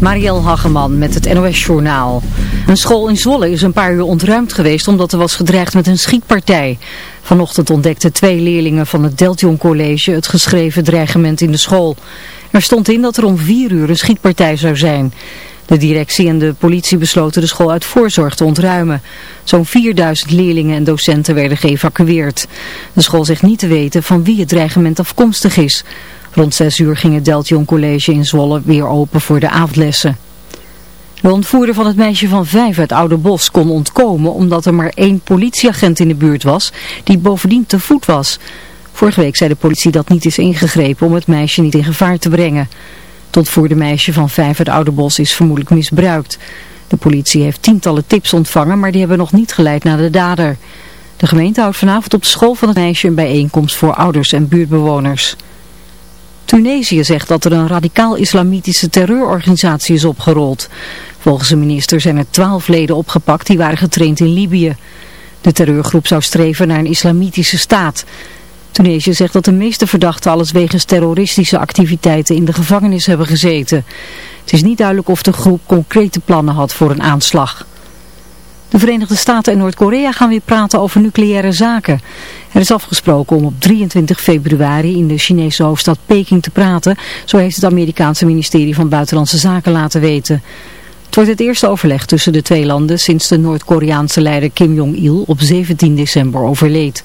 Marielle Hageman met het NOS Journaal. Een school in Zwolle is een paar uur ontruimd geweest omdat er was gedreigd met een schietpartij. Vanochtend ontdekten twee leerlingen van het Deltion College het geschreven dreigement in de school. Er stond in dat er om vier uur een schietpartij zou zijn. De directie en de politie besloten de school uit voorzorg te ontruimen. Zo'n 4000 leerlingen en docenten werden geëvacueerd. De school zegt niet te weten van wie het dreigement afkomstig is. Rond 6 uur ging het Deltion College in Zwolle weer open voor de avondlessen. De ontvoerder van het meisje van vijf uit Oude Bos kon ontkomen omdat er maar één politieagent in de buurt was die bovendien te voet was. Vorige week zei de politie dat niet is ingegrepen om het meisje niet in gevaar te brengen. Het ontvoerde meisje van vijf uit Oude Bos is vermoedelijk misbruikt. De politie heeft tientallen tips ontvangen, maar die hebben nog niet geleid naar de dader. De gemeente houdt vanavond op de school van het meisje een bijeenkomst voor ouders en buurtbewoners. Tunesië zegt dat er een radicaal-islamitische terreurorganisatie is opgerold. Volgens de minister zijn er twaalf leden opgepakt die waren getraind in Libië. De terreurgroep zou streven naar een islamitische staat. Tunesië zegt dat de meeste verdachten alles wegens terroristische activiteiten in de gevangenis hebben gezeten. Het is niet duidelijk of de groep concrete plannen had voor een aanslag. De Verenigde Staten en Noord-Korea gaan weer praten over nucleaire zaken. Er is afgesproken om op 23 februari in de Chinese hoofdstad Peking te praten. Zo heeft het Amerikaanse ministerie van Buitenlandse Zaken laten weten. Het wordt het eerste overleg tussen de twee landen sinds de Noord-Koreaanse leider Kim Jong-il op 17 december overleed.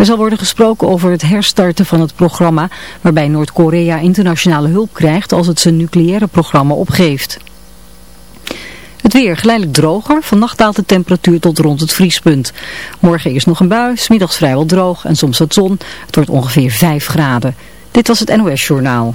Er zal worden gesproken over het herstarten van het programma waarbij Noord-Korea internationale hulp krijgt als het zijn nucleaire programma opgeeft. Het weer geleidelijk droger. Vannacht daalt de temperatuur tot rond het vriespunt. Morgen is nog een bui, smiddags vrijwel droog en soms wat zon. Het wordt ongeveer 5 graden. Dit was het NOS Journaal.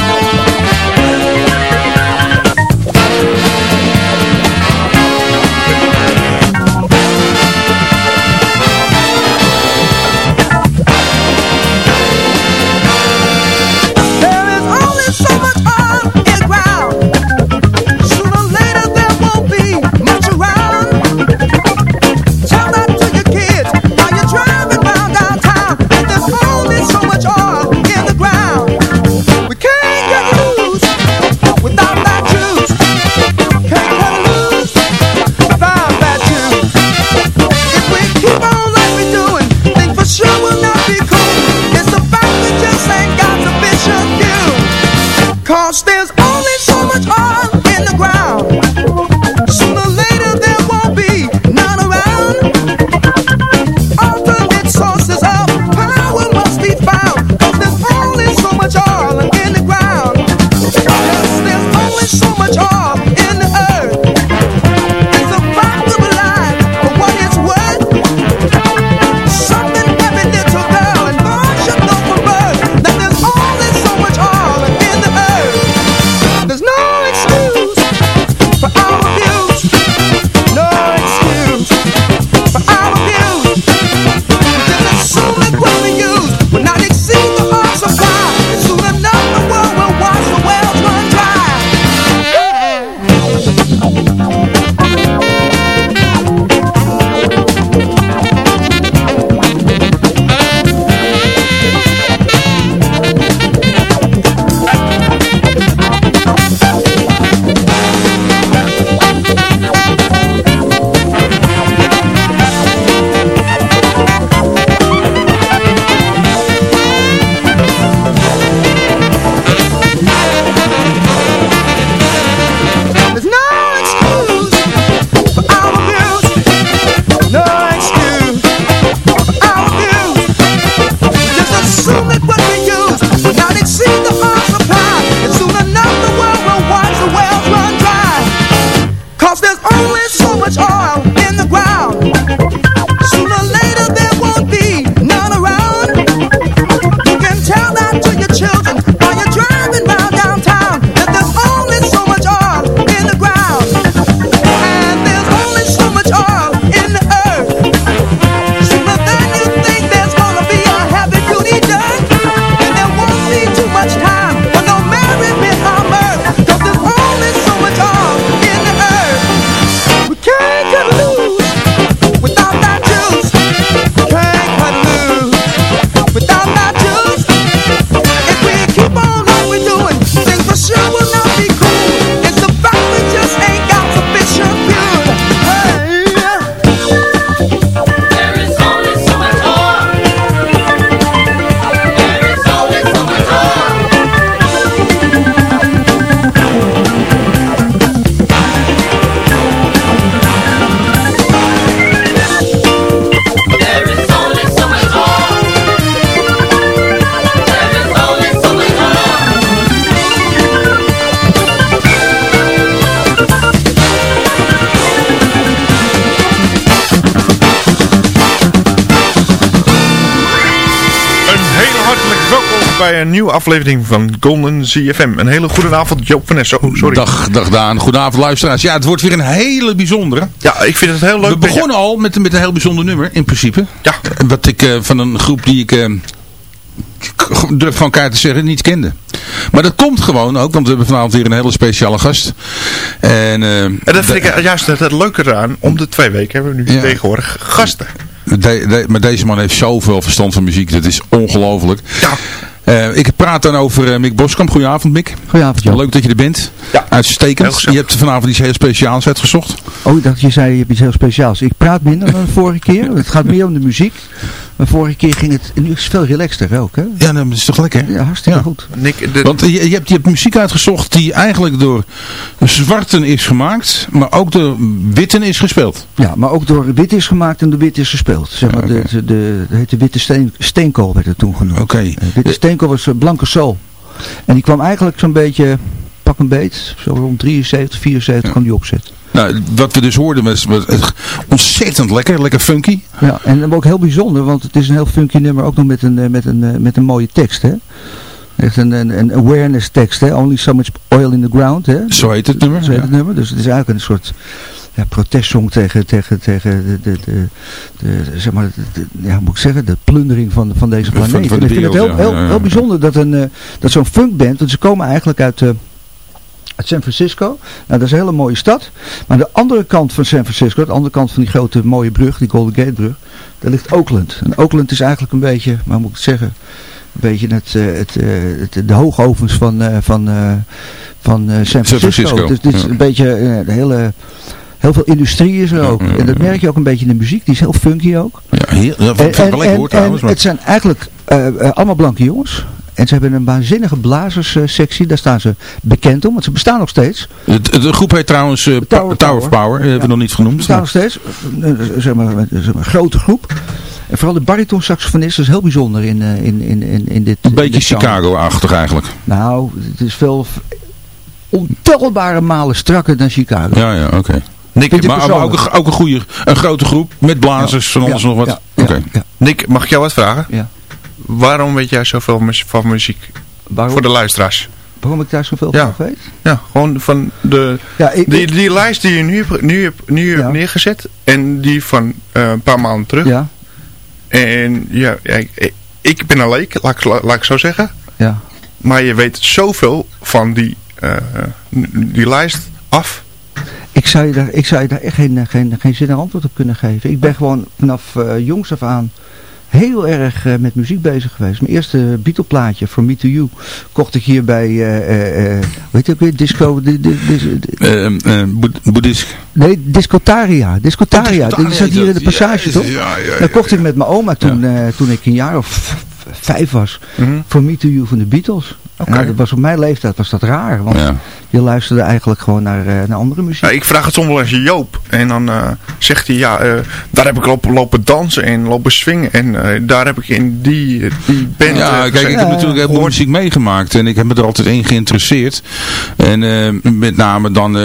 Bij een nieuwe aflevering van Golden ZFM. Een hele goede avond, Joop van Ness. Oh, sorry. Dag, dag Daan. Goedenavond luisteraars. Ja, het wordt weer een hele bijzondere. Ja, ik vind het heel leuk. We begonnen al met, met een heel bijzonder nummer, in principe. Ja. Wat ik uh, van een groep die ik... Uh, durf van elkaar te zeggen, niet kende. Maar dat komt gewoon ook, want we hebben vanavond weer een hele speciale gast. En, uh, en dat vind ik juist het, het leuke eraan. Om de twee weken hebben we nu ja. tegenwoordig gasten. De, de, maar deze man heeft zoveel verstand van muziek. Dat is ongelooflijk. Ja. Uh, ik praat dan over uh, Mick Boskamp. Goedenavond Mick. Goedenavond Jan. Leuk dat je er bent. Ja. Uitstekend. Je hebt vanavond iets heel speciaals uitgezocht. Oh, ik dacht je zei je hebt iets heel speciaals. Ik praat minder dan de vorige keer. Het gaat meer om de muziek. Maar vorige keer ging het, nu is het veel relaxter ook hè? Ja, dat is toch lekker? Ja, hartstikke ja. goed. Nick, de... Want je, je, hebt, je hebt muziek uitgezocht die eigenlijk door zwarten is gemaakt, maar ook door witten is gespeeld. Ja, maar ook door wit is gemaakt en door wit is gespeeld. Zeg maar, okay. de, de, de, de, de witte steen, steenkool werd het toen genoemd. Oké. Okay. Uh, witte steenkool was uh, blanke soul. En die kwam eigenlijk zo'n beetje, pak een beet, zo rond 73, 74 ja. kwam die opzet. Nou, wat we dus hoorden was, was ontzettend lekker, lekker funky. Ja, en ook heel bijzonder, want het is een heel funky nummer, ook nog met een, met een, met een mooie tekst, hè. Echt een, een, een awareness tekst, hè. Only so much oil in the ground, hè. Zo heet het nummer. Zo heet ja. het nummer, dus het is eigenlijk een soort ja, protestsong tegen, tegen, tegen de, de, de, de, zeg maar, de, ja, moet ik zeggen, de plundering van, van deze planeet. Van, van de en ik vind het heel, heel, bijzonder dat, een, uh, dat zo'n funkband, want ze komen eigenlijk uit... Uh, uit San Francisco. Nou, dat is een hele mooie stad. Maar aan de andere kant van San Francisco, de andere kant van die grote mooie brug, die Golden Gate brug, daar ligt Oakland. En Oakland is eigenlijk een beetje, maar moet ik het zeggen, een beetje het, het, uh, het, de hoogovens van, uh, van, van San Francisco. San Francisco. Dus dit is ja. een beetje de hele... Heel veel industrie is er ook. En dat merk je ook een beetje in de muziek. Die is heel funky ook. Ja, heel, en, trouwens, en het zijn eigenlijk allemaal blanke jongens. En ze hebben een waanzinnige blazerssectie. Daar staan ze bekend om. Want ze bestaan nog steeds. De, de groep heet trouwens uh, Tower, Tower of Power. Ja. Hebben we nog niet genoemd. Ze bestaan nog steeds. Zeg maar, zeg maar, een grote groep. En vooral de baritonsaxofonist is heel bijzonder in, in, in, in, in dit Een beetje Chicago-achtig eigenlijk. Nou, het is veel ontelbare malen strakker dan Chicago. Ja, ja, oké. Okay. Nick, maar, maar ook, een, ook een, goede, een grote groep met blazers ja. van alles ja, nog wat. Ja, okay. Nick, mag ik jou wat vragen? Ja. Waarom weet jij zoveel van muziek? Waarom? Voor de luisteraars. Waarom ik daar zoveel ja. van weet? Ja, gewoon van de... Ja, ik, die, die lijst die je nu, nu, hebt, nu hebt neergezet. En die van uh, een paar maanden terug. Ja. En ja, ik, ik ben een leek, laat, laat ik zo zeggen. Ja. Maar je weet zoveel van die, uh, die lijst af. Ik zou je daar, ik zou je daar echt geen, geen, geen zinnig antwoord op kunnen geven. Ik ben gewoon vanaf uh, jongs af aan heel erg uh, met muziek bezig geweest. Mijn eerste Beatle plaatje, From Me To You, kocht ik hier bij, uh, uh, weet je ook weer, Disco... Di, di, di, Boeddhist. Nee, Discotaria. Discotaria. Oh, Die zat hier in de passage, ja, toch? Ja, ja, ja, Dat kocht ik met mijn oma toen, toen ik een jaar of vijf was. Mm -hmm. From Me To You van de Beatles. Okay. Nou, dat was op mijn leeftijd was dat raar. Want ja. je luisterde eigenlijk gewoon naar, uh, naar andere muziek. Ja, ik vraag het soms wel eens aan Joop. En dan uh, zegt hij, ja, uh, daar heb ik lopen, lopen dansen en lopen swingen. En daar heb ik in die, die band... Ja, kijk, ik heb natuurlijk heel veel muziek meegemaakt. En ik heb me er altijd in geïnteresseerd. En met name dan,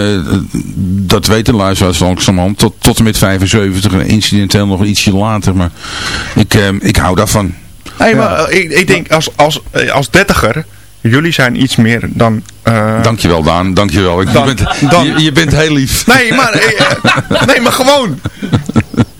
dat weten luisteraars langzamerhand, tot, tot en met 75. En incidenteel nog ietsje later. Maar ik, ik hou daarvan. Nee, maar ja. ik, ik denk als, als, als dertiger... Jullie zijn iets meer dan... Uh, dankjewel Daan, dankjewel. Ik, dan, je, bent, dan, je, je, bent heel lief. Nee, maar, uh, nee, maar gewoon.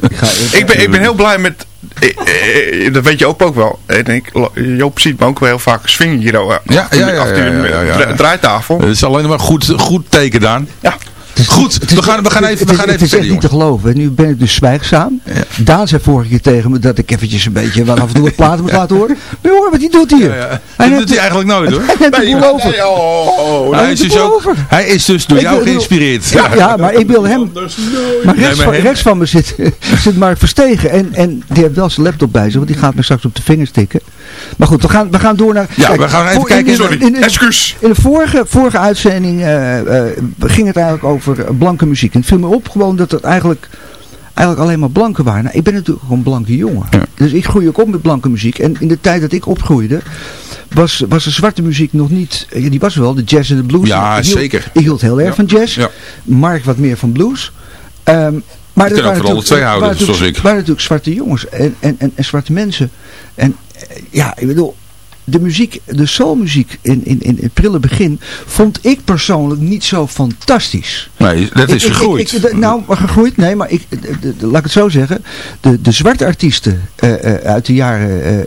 ik, ga, ik, ik, ben, ik ben heel blij met... Uh, dat weet je ook ook wel. En ik, Joop ziet me ook wel heel vaak swingen hier. Ja, ja, ja, ja, ja, ja, ja. draaitafel. Het is alleen maar goed, goed teken, Daan. Ja. Goed, we gaan, we gaan even, we gaan even Het is echt niet te geloven. Nu ben ik dus zwijgzaam. Ja. Daan zei vorige keer tegen me dat ik eventjes een beetje wel af en toe wat platen moet laten horen. Maar hoor wat hij doet hier. Ja, ja. Hij dat doet hij eigenlijk nooit hoor. Hij neemt nee, over. Nee, oh, oh, hij, is dus ook, hij is dus door ik jou geïnspireerd. Ja, ja, maar ik wil hem... Maar rechts, nee, maar van, hem, rechts van me zit, zit Mark Verstegen. En, en die heeft wel zijn laptop bij zich. Want die gaat me straks op de vingers tikken. Maar goed, we gaan, we gaan door naar... Ja, kijk, we gaan even kijken. In, in, in, in, de vorige, vorige uitzending uh, uh, ging het eigenlijk over blanke muziek. En het viel me op gewoon dat het eigenlijk, eigenlijk alleen maar blanken waren. Nou, ik ben natuurlijk gewoon een blanke jongen. Ja. Dus ik groei ook op met blanke muziek. En in de tijd dat ik opgroeide, was, was de zwarte muziek nog niet... Ja, die was wel, de jazz en de blues. Ja, ik hield, zeker. Ik hield heel erg ja. van jazz. Ja. Mark wat meer van blues. Um, maar waren twee houden, natuurlijk zwarte jongens en, en, en, en zwarte mensen. En ja, ik bedoel, de muziek, de soulmuziek in, in, in het prille begin, vond ik persoonlijk niet zo fantastisch. Nee, dat is Ik- gegroeid. ik- nou, gegroeid, nee, maar ik, laat ik het zo zeggen. De, de zwarte artiesten eh, eh, uit de jaren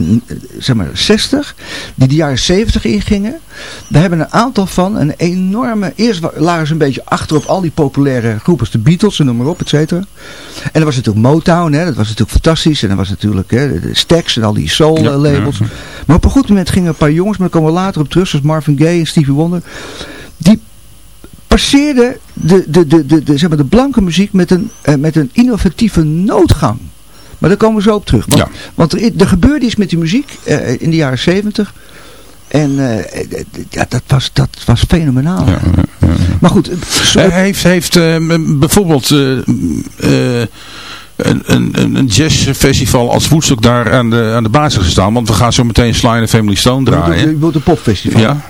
n- zeg maar 60, die de jaren 70 ingingen, daar hebben een aantal van een enorme, eerst lagen ze een beetje achter op al die populaire groepen de Beatles en noem maar op, et cetera. En dan was natuurlijk Motown, hè, dat was natuurlijk fantastisch. En dan was natuurlijk hè, de Stax en al die soul Ja, eh, labels. ja. Maar op een goed moment gingen een paar jongens, maar daar komen we later op terug, zoals Marvin Gaye en Stevie Wonder. Die passeerden de, de, de, de, de, zeg maar de blanke muziek met een, eh, met een innovatieve noodgang. Maar daar komen we zo op terug. Want, Ja. want er, er gebeurde iets met die muziek eh, in de jaren zeventig. En eh, ja, dat, was, dat was fenomenaal. Ja, ja, ja. Maar goed, eh, Hij heeft, heeft bijvoorbeeld een, een, een jazzfestival als Woodstock daar aan de, aan de basis gestaan. Want we gaan zo meteen Sly and Family Stone je draaien. bedoelt een popfestival. Ja?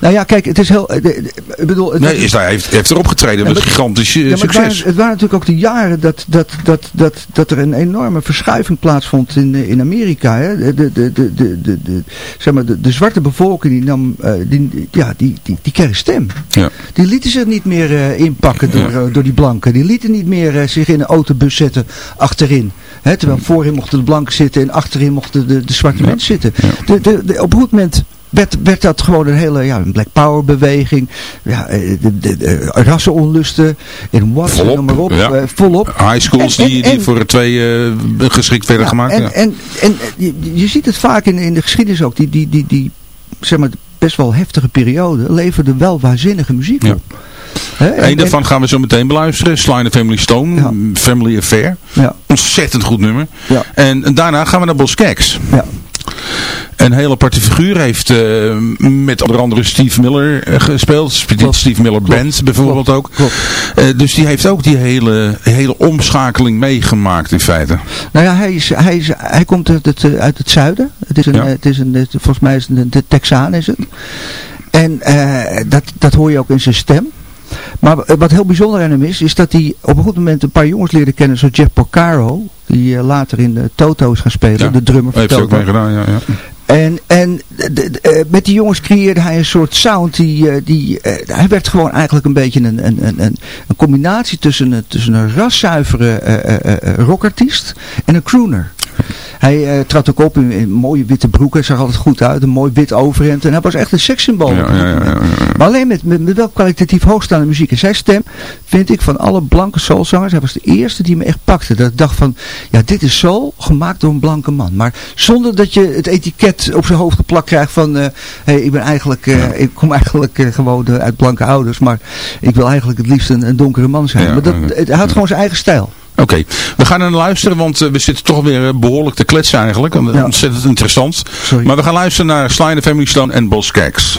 Nou ja, kijk, het is heel... eh, Ik bedoel, het, Nee, is daar, heeft, heeft er opgetreden met gigantisch eh, Ja, maar het waren, succes. het waren natuurlijk ook de jaren dat, dat, dat, dat, dat er een enorme verschuiving plaatsvond in, eh, in Amerika. Hè? De, de, de, de, de, de, zeg maar, de, de zwarte bevolking die nam, die, ja, die, die, die kreeg stem. Ja. Die lieten zich niet meer inpakken door, door die blanken. Die lieten niet meer zich in een autobus zetten achterin. Hè? Terwijl voorin mochten de blanken zitten en achterin mochten de, de zwarte mensen zitten. De, de, de, op een goed moment werd, werd dat gewoon een hele ja, een Black Power beweging. Ja, eh, de, de, de rassenonlusten in Volop, noem maar op. ja. eh, volop. High schools En- en- die, die voor twee eh, geschikt werden Ja, gemaakt. En, ja. en, en je, je ziet het vaak in, in de geschiedenis ook. Die, die, die, die zeg maar, best wel heftige periode leverde wel waanzinnige muziek op. Eén daarvan gaan we zo meteen beluisteren. Sly and the Family Stone, Ja. Family Affair. Ja, Ontzettend goed nummer. Ja. En, en daarna gaan we naar Bos Keks. ja. Een hele aparte figuur heeft eh, met onder andere Steve Miller eh, gespeeld. Klopt. Steve Miller Klopt. Band bijvoorbeeld ook. Eh, dus die heeft ook die hele, hele omschakeling meegemaakt in feite. Nou ja, hij, is, hij, is, hij komt uit het, uit het zuiden. Het is een, Ja. het is een, volgens mij is het een de Texaan is het. En dat, dat hoor je ook in zijn stem. Maar wat heel bijzonder aan hem is, is dat hij op een goed moment een paar jongens leerde kennen, zoals Jeff Porcaro, die later in de Toto is gaan spelen, Ja. de drummer van Heeft hij ook Toto. mee gedaan, ja. ja. En, en de- de- eh, met die jongens creëerde hij een soort sound. Die, eh, die, eh, hij werd gewoon eigenlijk een beetje een, een, een, een, combinatie tussen, een- tussen een raszuivere eh, rockartiest en een crooner. Hij eh, trad ook op in, in mooie witte broeken. Zag altijd goed uit. Een mooi wit overhemd. En hij was echt een sekssymbool. Ja. Maar alleen met, met, met wel kwalitatief hoogstaande muziek. En zijn stem vind ik van alle blanke soulzangers. Hij was de eerste die me echt pakte. Dat ik dacht van, ja dit is soul gemaakt door een blanke man. Maar zonder dat je het etiket op zijn hoofd geplakt krijgt van... eh hey, ik ben eigenlijk, eh, ik kom eigenlijk gewoon uit blanke ouders. Maar ik wil eigenlijk het liefst een, een donkere man zijn. Maar dat, het, hij had gewoon zijn eigen stijl. Oké, we gaan er naar luisteren, want eh, we zitten toch weer eh, behoorlijk te kletsen eigenlijk. En, eh, Ja. Ontzettend interessant. Sorry. Maar we gaan luisteren naar Sly Family Stone en Bos Keks.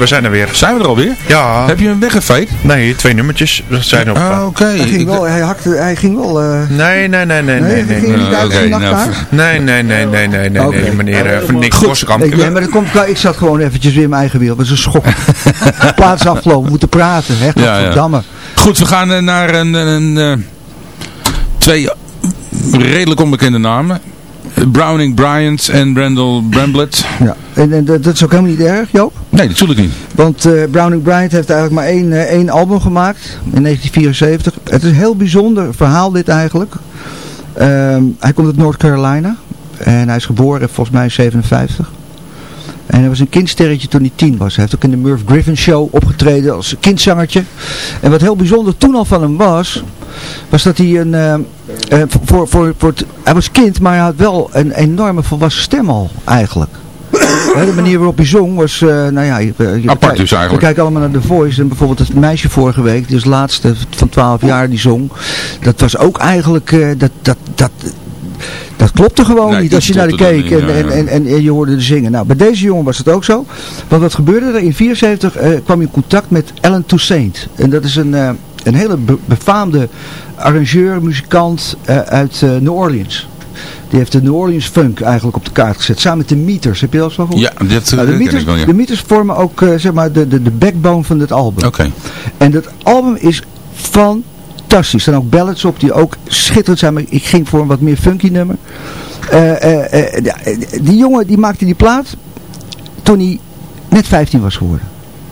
We zijn er weer. Zijn we er alweer? Ja. Heb je hem weggeveed? Nee, twee nummertjes. Dat zijn op. Ah, oké. Hij ging wel, hij, hakte, hij ging wel... Uh... Nee, nee, nee, nee, nee. Nee, Oké, nacht nou? Nee, nee, nee, nee, nee, nee, Oké. nee, meneer eh, Van Nick Goed. Boskamp. Ik, nee, maar dat komt, ik zat gewoon eventjes weer in mijn eigen wereld. Dat is een schok. Plaats afgelopen, we moeten praten. Hè, Ja, ja. Godverdamme. Goed, we gaan eh, naar een, een, eh, twee redelijk onbekende namen. Browning Bryant en Brendel Bramblett. Ja. En, en dat, dat is ook helemaal niet erg, Joop. Nee, natuurlijk niet. Want eh, Browning Bryant heeft eigenlijk maar één, eh, één album gemaakt. In 1974. Het is een heel bijzonder verhaal dit eigenlijk. Ehm, hij komt uit North Carolina. En hij is geboren volgens mij in 57. En hij was een kindsterretje toen hij tien was. Hij heeft ook in de Merv Griffin Show opgetreden als kindzangertje. En wat heel bijzonder toen al van hem was... was dat hij een, uh, voor, voor, voor hij was kind, maar hij had wel een enorme volwassen stem al, eigenlijk. de manier waarop hij zong was, uh, nou ja, je, je, Apart dus eigenlijk. We kijken allemaal naar The Voice en bijvoorbeeld het meisje vorige week, dus laatste van 12 jaar die zong, dat was ook eigenlijk, uh, dat, dat, dat, dat klopte gewoon Nee, niet als je naar de keek en, niet, en, ja, ja. en, en, en je hoorde de zingen. Nou, bij deze jongen was het ook zo. Want wat gebeurde er? In 74 eh, kwam hij in contact met Alan Toussaint. En dat is een, eh, een hele be- befaamde arrangeur, muzikant eh, uit eh, New Orleans. Die heeft de New Orleans funk eigenlijk op de kaart gezet. Samen met de Meters. Heb je dat eens van? Ja, eh, Nou, de, meters, wel, ja. de meters vormen ook eh, zeg maar de, de, de backbone van dit album. Oké. En dat album is fantastisch. Er staan ook ballads op die ook schitterend zijn. Maar ik ging voor een wat meer funky nummer. Die jongen die maakte die plaat toen hij net 15 was geworden.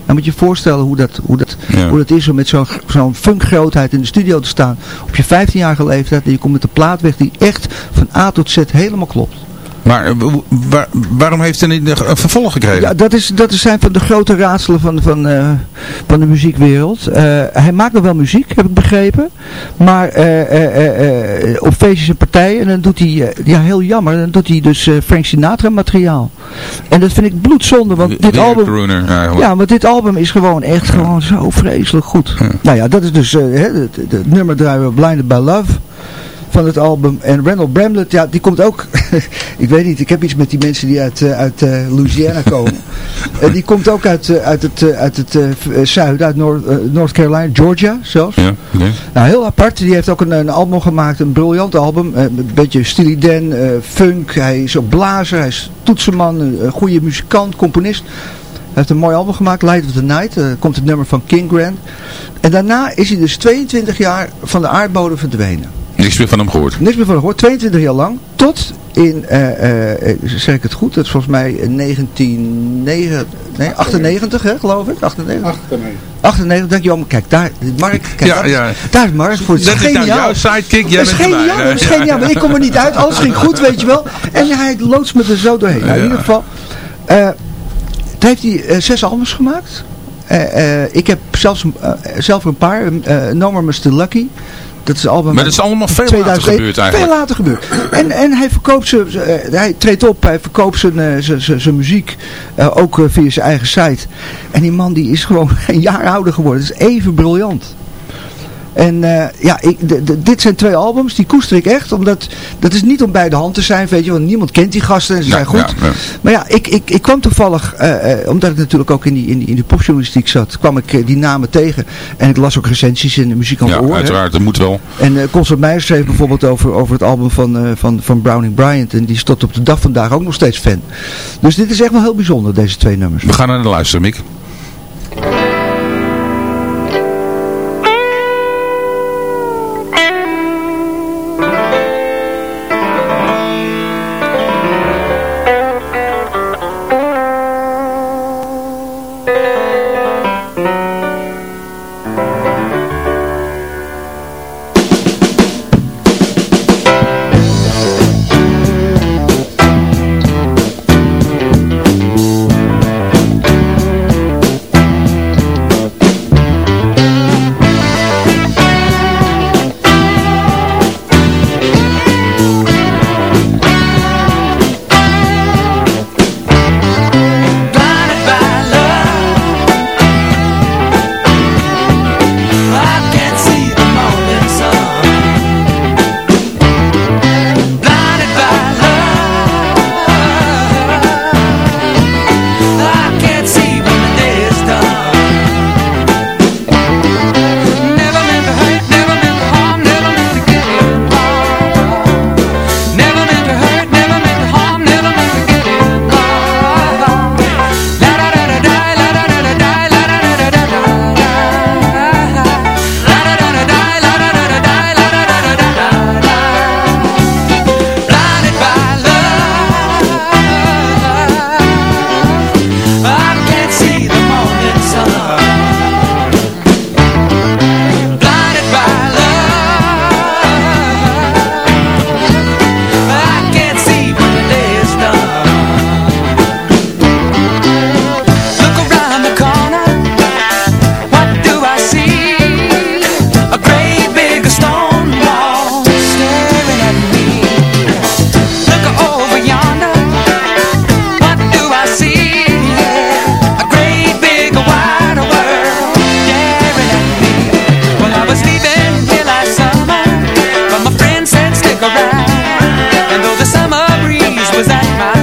Dan moet je je voorstellen hoe dat, hoe dat, Ja. hoe dat is om met zo'n zo'n funkgrootheid in de studio te staan. Op je 15-jarige leeftijd. En je komt met een plaat weg die echt van A tot Z helemaal klopt. Maar eh, wa- waar- waarom heeft hij niet een vervolg gekregen? Ja, dat, is, dat is zijn van de grote raadselen van, van, eh, van de muziekwereld. Eh, hij maakt nog wel muziek, heb ik begrepen. Maar op feestjes en partijen. En dan doet hij, ja heel jammer, dan doet hij dus Frank Sinatra materiaal. En dat vind ik bloedzonde, want dit album... ja, want dit album is gewoon echt gewoon zo vreselijk goed. Ja. Nou ja, dat is dus hè, het, het- het nummer draaien we Blinded by Love van het album. En Randall Bramlett, ja, die komt ook, ik weet niet, ik heb iets met die mensen die uit, eh, uit eh, Louisiana komen. En die komt ook uit, eh, uit het, uit het eh, zuiden, uit North, eh, North Carolina, Georgia zelfs. Ja. Nou, heel apart. Die heeft ook een, een album gemaakt, een briljant album. Een beetje Steely Dan, funk. Hij is ook blazer, hij is toetsenman, een, goede muzikant, componist. Hij heeft een mooi album gemaakt, Light of the Night. eh, komt het nummer van King Grant. En daarna is hij dus 22 jaar van de aardbodem verdwenen. Niks meer van hem gehoord. Niks meer van gehoord, 22 jaar lang. Tot in, eh, eh, zeg ik het goed, dat is volgens mij in 1998, nee, 98 hè, geloof ik. 98. 98, dankjewel. Kijk, daar, Mark, kijk, Ja, daar, is- ja. daar is Mark voor. Het Dat is nou geniaal. jouw sidekick, jij Dat is bent erbij. geniaal, dat is geniaal, maar ik kom er niet uit. Alles ging goed, weet je wel. En hij loodst me er zo doorheen. Nou, in Ja. ieder geval, eh toen heeft hij eh, zes albums gemaakt. Eh, eh, ik heb zelfs, eh, zelf een paar. eh no More Still Lucky. Dat is album Maar dat is allemaal veel later 2001. gebeurd eigenlijk. Veel later gebeurd. En, en hij verkoopt zijn, eh, hij treedt op, hij verkoopt zijn, eh, zijn, zijn, muziek, eh, ook via zijn eigen site. En die man die is gewoon een jaar ouder geworden. Dat is even briljant. En eh, ja, ik, de- de- dit zijn twee albums, die koester ik echt. Omdat, dat is niet om bij de hand te zijn, weet je. Want niemand kent die gasten en ze zijn goed. Ja, ja. Maar ja, ik, ik, ik kwam toevallig, eh, eh, omdat ik natuurlijk ook in die, in die, in die popjournalistiek zat, kwam ik die namen tegen. En ik las ook recensies in de muziek aan Ja, oor. uiteraard, dat moet wel. En eh Constant Meijer schreef bijvoorbeeld over, over het album van, van, van Browning Bryant. En die is tot op de dag vandaag ook nog steeds fan. Dus dit is echt wel heel bijzonder, deze twee nummers. We gaan naar de luisteren, Mick. was at my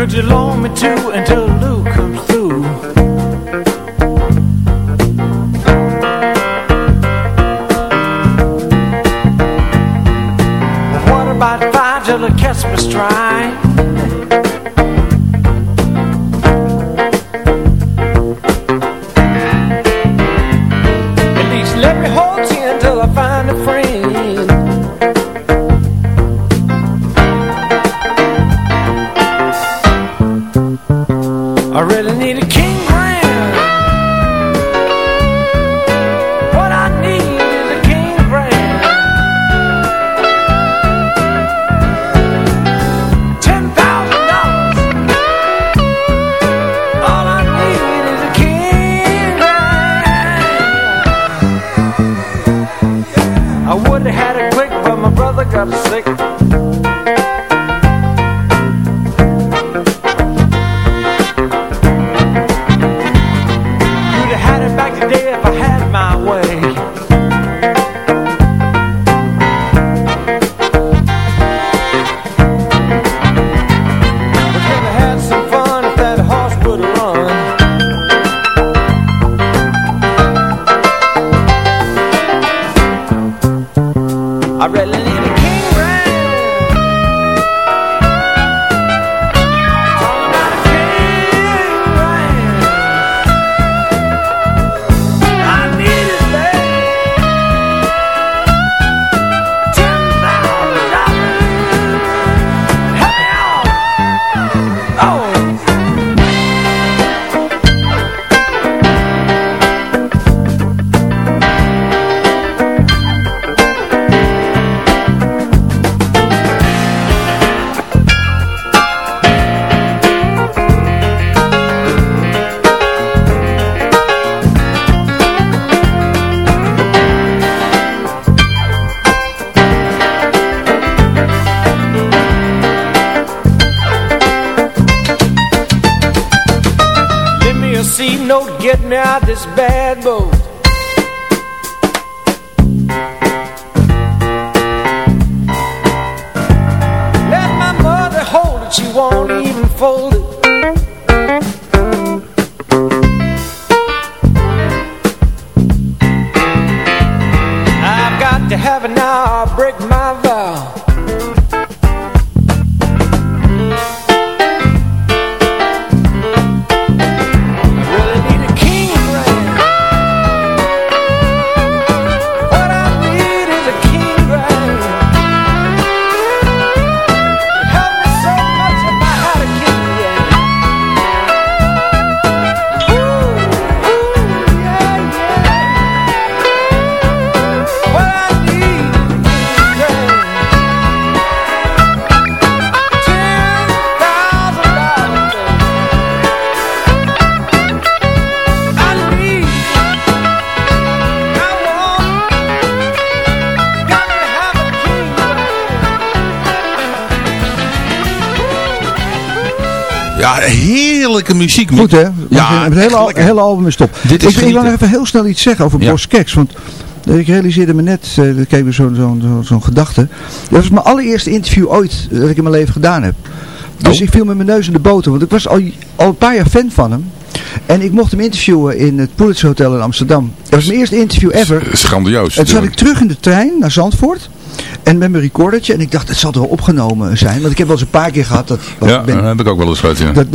Could you loan me two until Lou comes through? What about five till it catch me stride? Goed hè? Ja, het hele, al- hele album is top. Dit is ik, ik wil nog even heel snel iets zeggen over Ja. Bos Keks. Want eh, ik realiseerde me net, uh, ik kreeg weer zo'n zo'n zo'n gedachte. Dat was mijn allereerste interview ooit dat ik in mijn leven gedaan heb. Dus Oh. ik viel met mijn neus in de boter. Want ik was al, al een paar jaar fan van hem. En ik mocht hem interviewen in het Pulitzer Hotel in Amsterdam. Dat was mijn eerste interview ever. Dat is grandioos. En toen zat ik terug in de trein naar Zandvoort. En met mijn recordertje. En ik dacht, het zal er wel opgenomen zijn. Want ik heb wel eens een paar keer gehad. Dat, dat Ja, ben- dat heb ik ook wel eens gehad, ja. dat,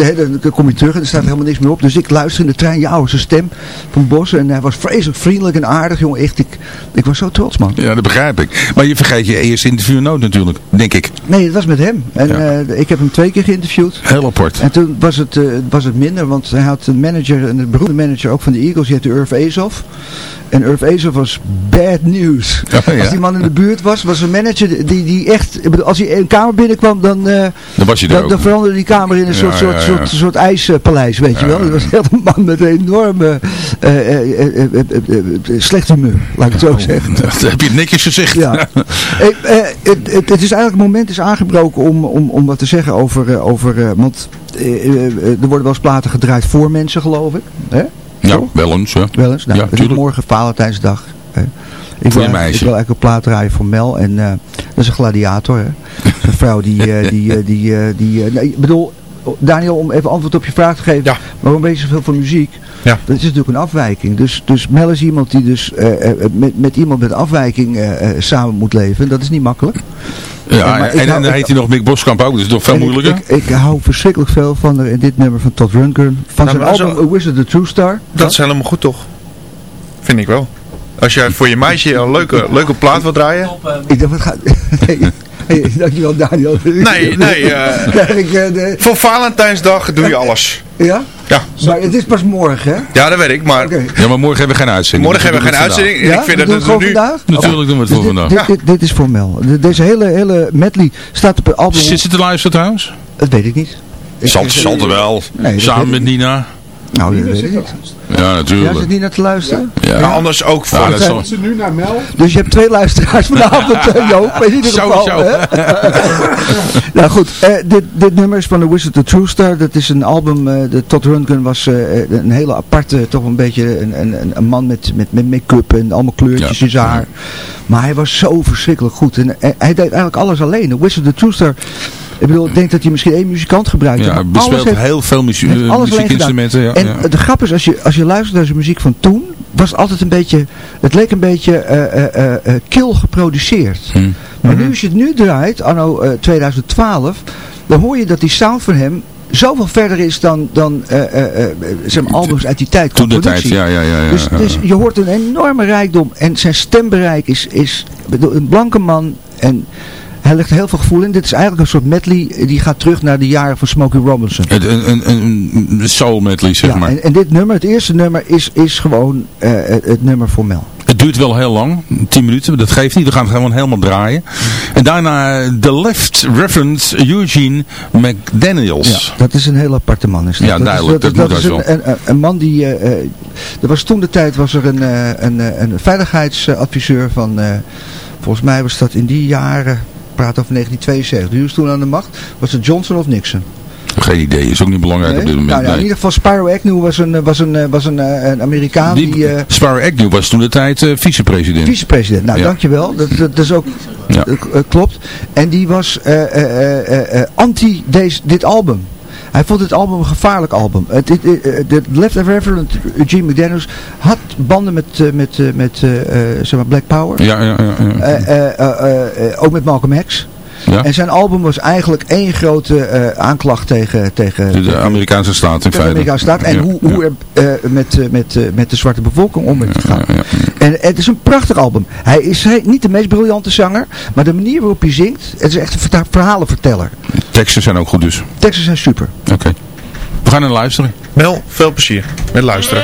dan kom je terug en er staat helemaal niks meer op. Dus ik luister in de trein. Ja, zijn stem van Bos. En hij was vreselijk vriendelijk en aardig. Jongen, echt. Ik, ik was zo trots, man. Ja, dat begrijp ik. Maar je vergeet je eerste interviewnoot natuurlijk, denk ik. Nee, het was met hem. En Ja. eh, ik heb hem twee keer geïnterviewd. Heel apart. En toen was het, eh, was het minder, want hij had een manager, een beroemde manager ook van de Eagles, die heette Irv Ezoff. En Irv Ezoff was bad news. Oh, ja. Als die man in de buurt was, was een manager die, die echt, als hij in een kamer binnenkwam, dan, eh, Dan was je er dan, ook. dan veranderde die kamer in een soort, Ja, soort, soort, soort ijspaleis, weet je wel. Dat was echt een man met een enorme eh, eh, eh, eh, eh, eh, eh, slecht humeur, laat ik het zo zeggen. Dat heb je netjes gezegd. Ja. Eh, het, het, het is eigenlijk het moment is aangebroken om, om, om wat te zeggen over, eh, over eh, want eh, eh, er worden wel eens platen gedraaid voor mensen geloof ik. Hè? Ja, Toch? wel eens. Ja. Wel eens. Nou, Ja, morgen Valentijnsdag. Hè. Ik wil, ik wil eigenlijk een plaat draaien voor Mel. En eh, dat is een gladiator. Hè. een vrouw die... eh, die, eh, die, die nee, ik bedoel, Daniel, om even antwoord op je vraag te geven. Ja. Waarom weet je zoveel van muziek? Ja. Dat is natuurlijk een afwijking. Dus, dus Mel is iemand die dus eh, eh, met, met iemand met afwijking eh, eh, samen moet leven. Dat is niet makkelijk. Ja, en, en hou- dan heet hij nog Mick Boskamp ook, dus dat is toch veel ik- moeilijker. Ik, ik, hou verschrikkelijk veel van er in dit nummer van Todd Rundgren. Van Nou, zijn album zo- A Wizard the True Star. Dat is helemaal goed toch? Vind ik wel. Als jij voor je meisje een leuke, leuke plaat wil draaien. Ik dacht, wat gaat... Nee, hey, dankjewel Daniel. Nee, nee. eh, Krijg ik, eh, de... voor Valentijnsdag doe je alles. Ja? Ja. Maar het is pas morgen, hè? ja, dat weet ik, maar. Ja, maar morgen hebben we geen uitzending. morgen hebben we geen uitzending. Ja? Ik vind We dat het nu... vandaag? Natuurlijk doen we het Dus voor dit, vandaag. dit, dit, dit is formeel. De- Deze hele, hele medley staat op het album. Zit ze te luisteren trouwens? Dat weet ik niet. Ik- Zal, zal er wel. Nee, Samen met. Nina. Nou, dat weet ik niet. Ja, natuurlijk. zit niet naar te luisteren? Ja. Maar anders ook voor... Ja, dat zal- nu naar Mel? Dus je hebt twee luisteraars vanavond, eh, Joop. In ieder geval. Sowieso. hè? nou goed, eh, dit, dit nummer is van The Wizard of True Star. Dat is een album, eh, de Todd Rundgren was eh, een hele aparte, toch een beetje een, een, een man met, met, met make-up en allemaal kleurtjes Ja. in zijn haar. Maar hij was zo verschrikkelijk goed. En hij deed eigenlijk alles alleen. The Wizard of True Star, ik bedoel, ik denk dat hij misschien één muzikant gebruikt. Ja, bespeelt heeft- heel veel muzie- muziekinstrumenten. Ja, en ja. de grap is, als je, als je luistert naar zijn muziek van toen, was het altijd een beetje, het leek een beetje eh, eh, eh, kil geproduceerd. Hm. Maar nu als je het nu draait, anno eh, 2012, dan hoor je dat die sound van hem zoveel verder is dan, dan zijn albums uit die tijd. Toen de tijd, ja, ja, ja. ja, Dus, dus je hoort een enorme rijkdom en zijn stembereik is, is ik bedoel, een blanke man en hij legt heel veel gevoel in. Dit is eigenlijk een soort medley die gaat terug naar de jaren van Smokey Robinson. Een, een, een, een soul medley, zeg Ja, maar. en, en dit nummer, het eerste nummer, is, is gewoon eh, het, nummer voor Mel. Het duurt wel heel lang, 10 minuten, maar dat geeft niet. We gaan het gewoon helemaal draaien. En daarna de Left Reverend Eugene McDaniels. Dat is een heel aparte man. Is dat. Ja, dat duidelijk, Is, dat dat, is een, een, een man die... eh, eh, er was toen de tijd was er een, eh, een, eh, een veiligheidsadviseur van... eh, volgens mij was dat in die jaren... Praat over 1972. Wie was toen aan de macht? Was het Johnson of Nixon? Geen idee, is ook niet belangrijk Nee? op dit moment. Nou, ja, in nee. ieder geval Spyro Agnew was een, was een, eh, was een, eh, een Amerikaan die... Die, eh, Sparrow Agnew was toen de tijd vicepresident. Vicepresident, nou Ja. dankjewel. Dat, dat, dat is ook, Ja. klopt. En die was anti deze, dit album. Hij vond dit album een gevaarlijk album. Het, het, eh, de Left Reverend Eugene McDaniels had banden met, eh, met, eh, met eh, eh, zeg maar Black Power. Ja, ja, ja. Eh, eh, eh, eh, eh, ook met Malcolm X. Ja. En zijn album was eigenlijk één grote eh, aanklacht tegen, tegen De, de Amerikaanse staat in de feite. Amerikaanse staat. En Ja, hoe, ja. hoe er eh, met, eh, met, eh, met de zwarte bevolking om is gegaan. En het is een prachtig album. Hij is he- niet de meest briljante zanger, maar de manier waarop hij zingt, het is echt een verhalenverteller. Teksten zijn ook goed dus. Teksten zijn super. Oké. We gaan naar luisteren. Mel, veel plezier met luisteren.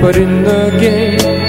But in the game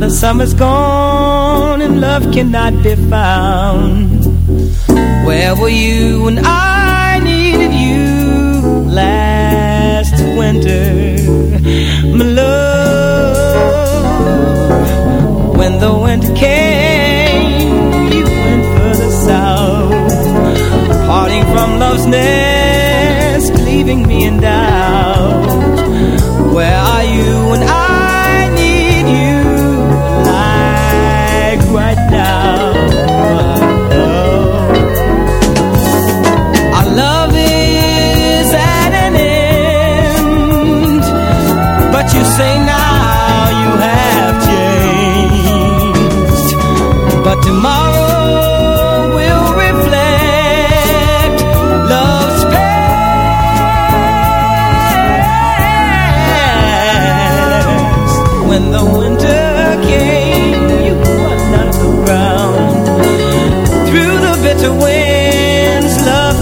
the summer's gone and love cannot be found. Where were you when I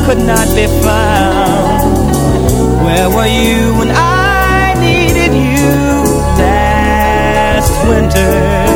could not be found. Where were you when I needed you last winter,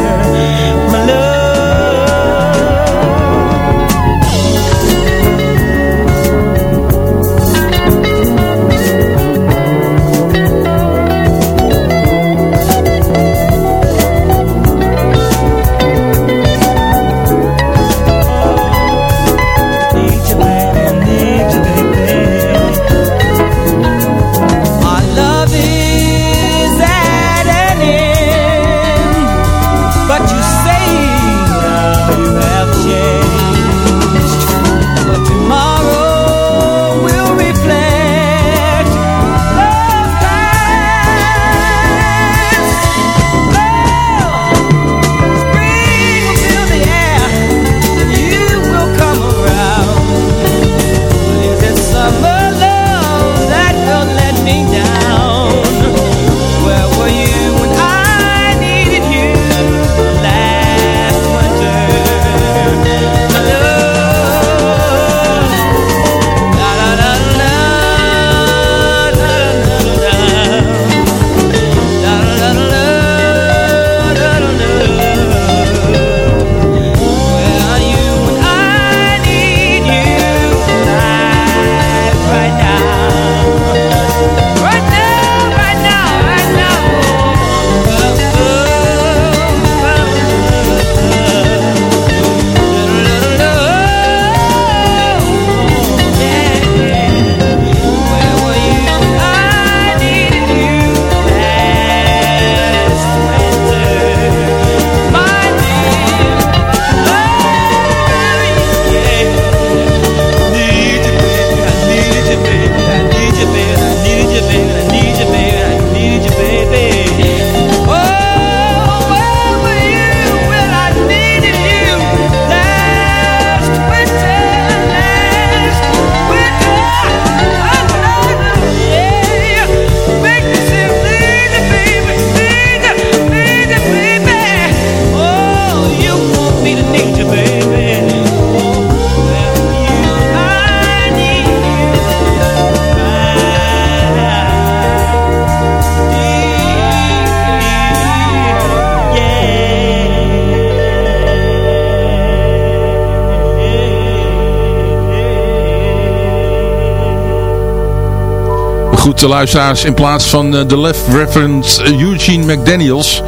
Goed, de luisteraars, in plaats van eh, de left reference eh, Eugene McDaniels.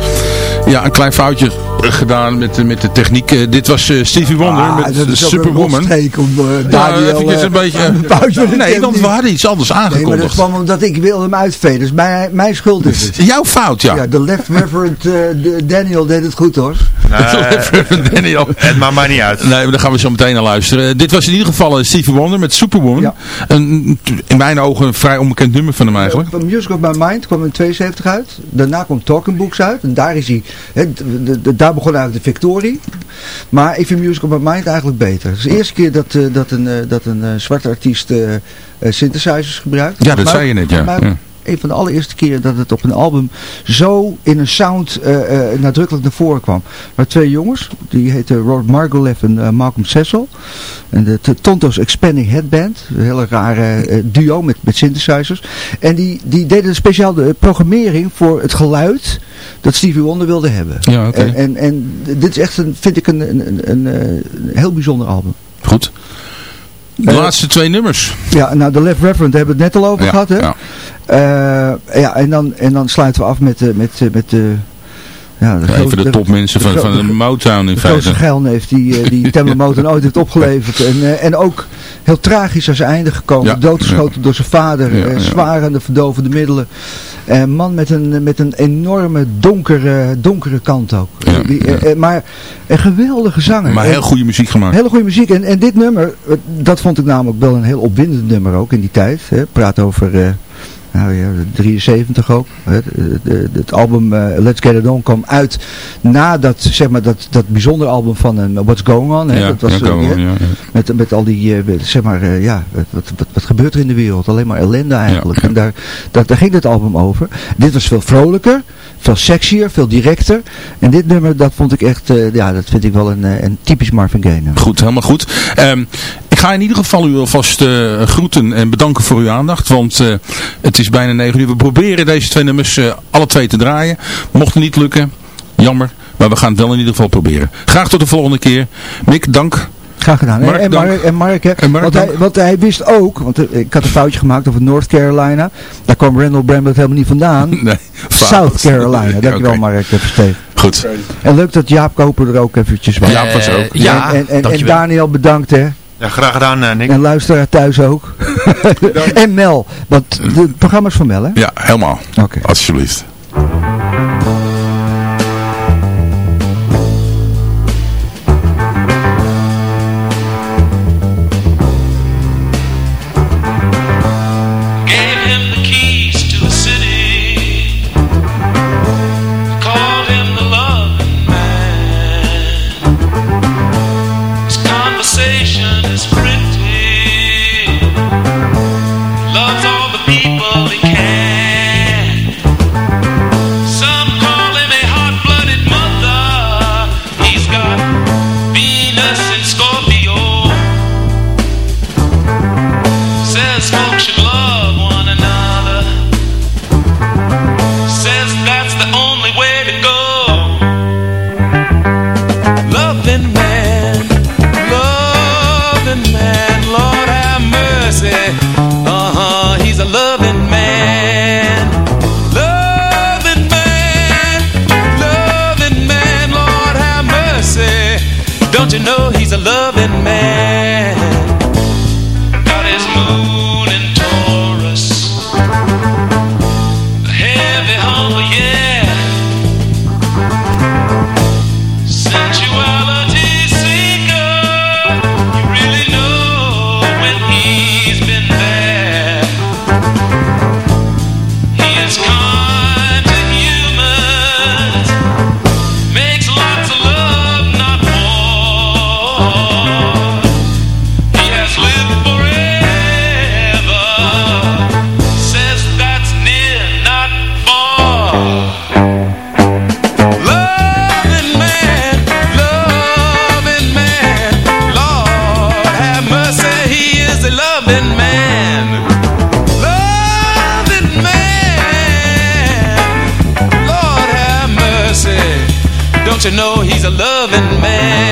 Ja, een klein foutje eh, gedaan met, de- met de techniek. Dit was Stevie Wonder Ah, met ook Superwoman. een rotsteek om uh, Daniel... een beetje... een de nee, want we hadden iets anders Nee, maar dat aangekondigd. kwam omdat ik wilde hem uitveden. Dus mijn, mijn schuld is het. Jouw fout, ja. Ja, de left reverend de Daniel deed het goed hoor. Daniel. Het maakt mij niet uit. Nee, daar gaan we zo meteen naar luisteren. Eh, dit was in ieder geval eh, Stevie Wonder met Superwoman. Ja. Een, in mijn ogen een vrij onbekend nummer van hem eigenlijk. Van Music of My Mind kwam in 72 uit. Daarna kwam Talking Books uit. En daar is hij, hè, d- d- d- daar begon eigenlijk de Victorie. Maar ik vind Music of My Mind eigenlijk beter. Het is de eerste keer dat, eh, dat een, eh, dat een eh, zwarte artiest eh, eh, synthesizers gebruikt. Ja, dat Maar- zei je net, ja. maar Ja. Een van de allereerste keren dat het op een album zo in een sound eh, eh, nadrukkelijk naar voren kwam. Maar twee jongens, die heten Robert Margolev en eh, Malcolm Cecil. En de, Tonto's Expanding Headband, een hele rare duo met, met synthesizers. En die, die deden speciaal de programmering voor het geluid dat Stevie Wonder wilde hebben. Ja, oké. En, en, en dit is echt, een, vind ik, een, een, een, een heel bijzonder album. Goed. De Eh, laatste twee nummers. Ja, nou, de Left Reverend hebben we het net al over Ja, gehad, hè? ja. Eh, ja, en dan, en dan sluiten we af met, de met, eh, met de... Ja, de Even grote- de topmensen van, de van de Motown in de feite. geilneef die, eh, die Tamla Motown ooit heeft opgeleverd. En, eh, en ook heel tragisch aan zijn einde gekomen. Ja, Doodgeschoten door zijn vader. Ja, eh, zwaar aan de verdovende middelen. Een man met een, met een enorme donkere, donkere kant ook. Die, maar een geweldige zanger. Maar En- heel goede muziek gemaakt. Hele goede muziek. En, en dit nummer, dat vond ik namelijk wel een heel opwindend nummer ook in die tijd. Hè. Praat over, nou ja, 73 ook. De- Het album eh, Let's Get It On kwam uit nadat, zeg maar, dat, dat bijzondere album van eh, What's Going On. Hè. Ja, dat was, ja, eh, ja. Met, met al die, zeg maar, ja, wat, wat, wat, gebeurt er in de wereld? Alleen maar ellende eigenlijk. En daar, daar, daar ging het album over. Dit was veel vrolijker, veel sexier, veel directer. En dit nummer, dat vond ik echt, ja, dat vind ik wel een, een typisch Marvin Gaye nummer. Goed, helemaal goed. Ehm, ga in ieder geval u alvast eh, groeten en bedanken voor uw aandacht. Want eh, het is bijna 9 uur. We proberen deze twee nummers eh, alle twee te draaien. Mocht het niet lukken, jammer. Maar we gaan het wel in ieder geval proberen. Graag tot de volgende keer. Mick, dank. Graag gedaan. Mark, en. Mark, en Mark, hè, En Mark, want, dank. hij, want hij wist ook, want ik had een foutje gemaakt over North Carolina. Daar kwam Randall Bramblett helemaal niet vandaan. Nee. South Carolina. Dankjewel Oké. Mark Versteeg. Goed. En leuk dat Jaap Koper er ook eventjes was. Jaap was er ook. ja, en, en, en, en dankjewel. Daniel bedankt hè. Ja, graag gedaan, eh, Nick. En luisteraar thuis ook. en Mel. Want de programma's van Mel hè? Ja, helemaal. Oké. Alsjeblieft. You know he's a loving man?